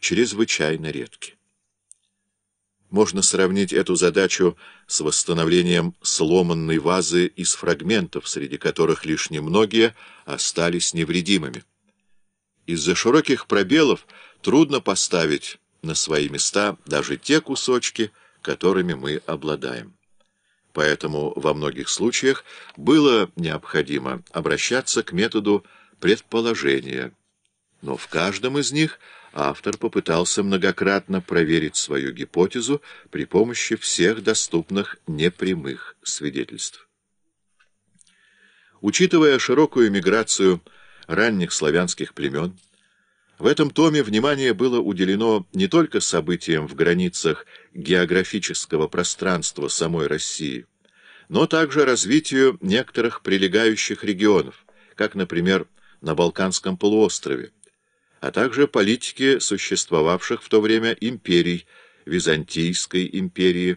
чрезвычайно редки. Можно сравнить эту задачу с восстановлением сломанной вазы из фрагментов, среди которых лишь немногие остались невредимыми. Из-за широких пробелов трудно поставить на свои места даже те кусочки, которыми мы обладаем. Поэтому во многих случаях было необходимо обращаться к методу предположения, но в каждом из них автор попытался многократно проверить свою гипотезу при помощи всех доступных непрямых свидетельств. Учитывая широкую миграцию ранних славянских племен, в этом томе внимание было уделено не только событиям в границах географического пространства самой России, но также развитию некоторых прилегающих регионов, как, например, на Балканском полуострове, а также политике существовавших в то время империй, Византийской империи,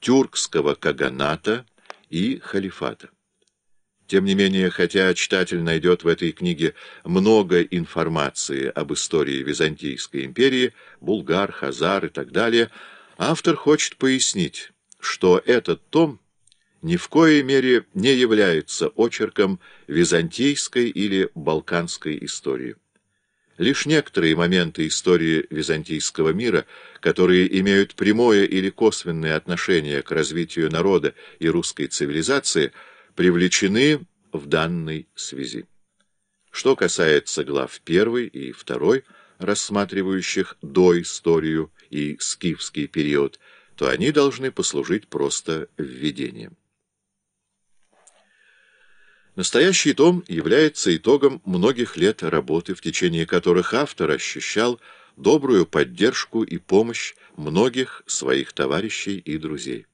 Тюркского каганата и халифата. Тем не менее, хотя читатель найдет в этой книге много информации об истории Византийской империи, булгар, хазар и так далее, автор хочет пояснить, что этот том ни в коей мере не является очерком византийской или балканской истории. Лишь некоторые моменты истории византийского мира, которые имеют прямое или косвенное отношение к развитию народа и русской цивилизации, привлечены в данной связи. Что касается глав 1 и 2, рассматривающих доисторию и скифский период, то они должны послужить просто введением. Настоящий том является итогом многих лет работы, в течение которых автор ощущал добрую поддержку и помощь многих своих товарищей и друзей.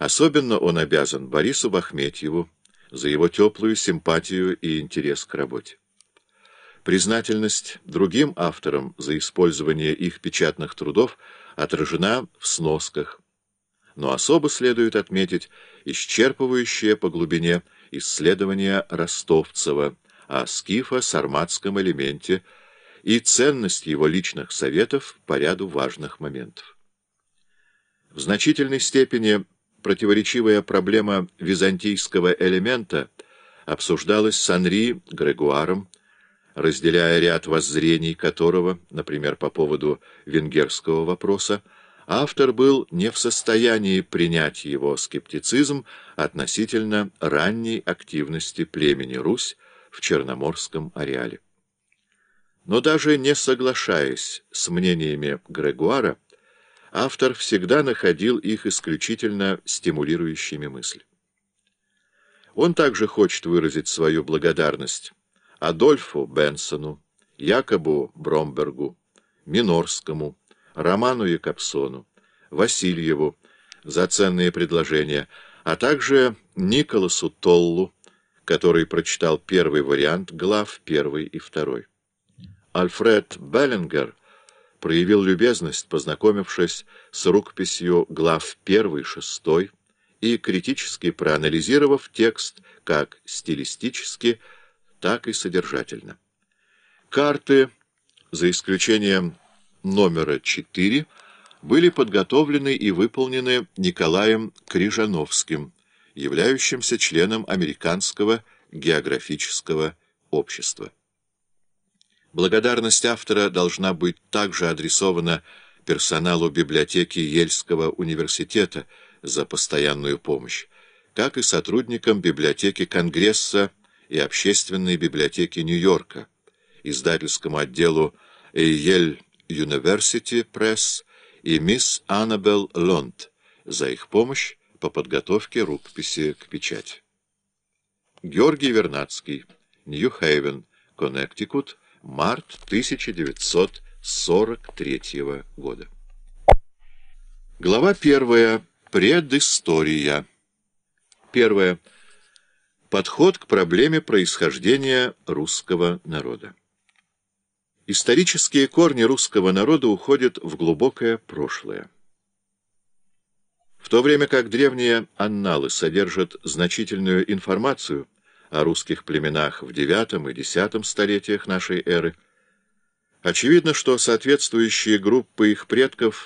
Особенно он обязан Борису Бахметьеву за его теплую симпатию и интерес к работе. Признательность другим авторам за использование их печатных трудов отражена в сносках, но особо следует отметить исчерпывающее по глубине исследования Ростовцева о скифо-сарматском элементе и ценность его личных советов по ряду важных моментов. В значительной степени противоречивая проблема византийского элемента обсуждалась с Анри Грегуаром, разделяя ряд воззрений которого, например, по поводу венгерского вопроса, автор был не в состоянии принять его скептицизм относительно ранней активности племени Русь в Черноморском ареале. Но даже не соглашаясь с мнениями Грегуара, автор всегда находил их исключительно стимулирующими мысли. Он также хочет выразить свою благодарность Адольфу Бенсону, Якобу Бромбергу, Минорскому, Роману Якобсону, Васильеву за ценные предложения, а также Николасу Толлу, который прочитал первый вариант глав первый и второй. Альфред Беллингер проявил любезность, познакомившись с рукописью глав первый, шестой и критически проанализировав текст как стилистически, так и содержательно. Карты, за исключением номера 4 были подготовлены и выполнены Николаем Крижановским, являющимся членом Американского географического общества. Благодарность автора должна быть также адресована персоналу библиотеки Ельского университета за постоянную помощь, как и сотрудникам библиотеки Конгресса и Общественной библиотеки Нью-Йорка, издательскому отделу Эйель University Press и мисс Аннабелл Лонд за их помощь по подготовке рукописи к печати. Георгий Вернадский, Нью-Хейвен, Коннектикут, март 1943 года. Глава первая. Предыстория. Первое. Подход к проблеме происхождения русского народа. Исторические корни русского народа уходят в глубокое прошлое. В то время как древние анналы содержат значительную информацию о русских племенах в IX и X столетиях нашей эры, Очевидно, что соответствующие группы их предков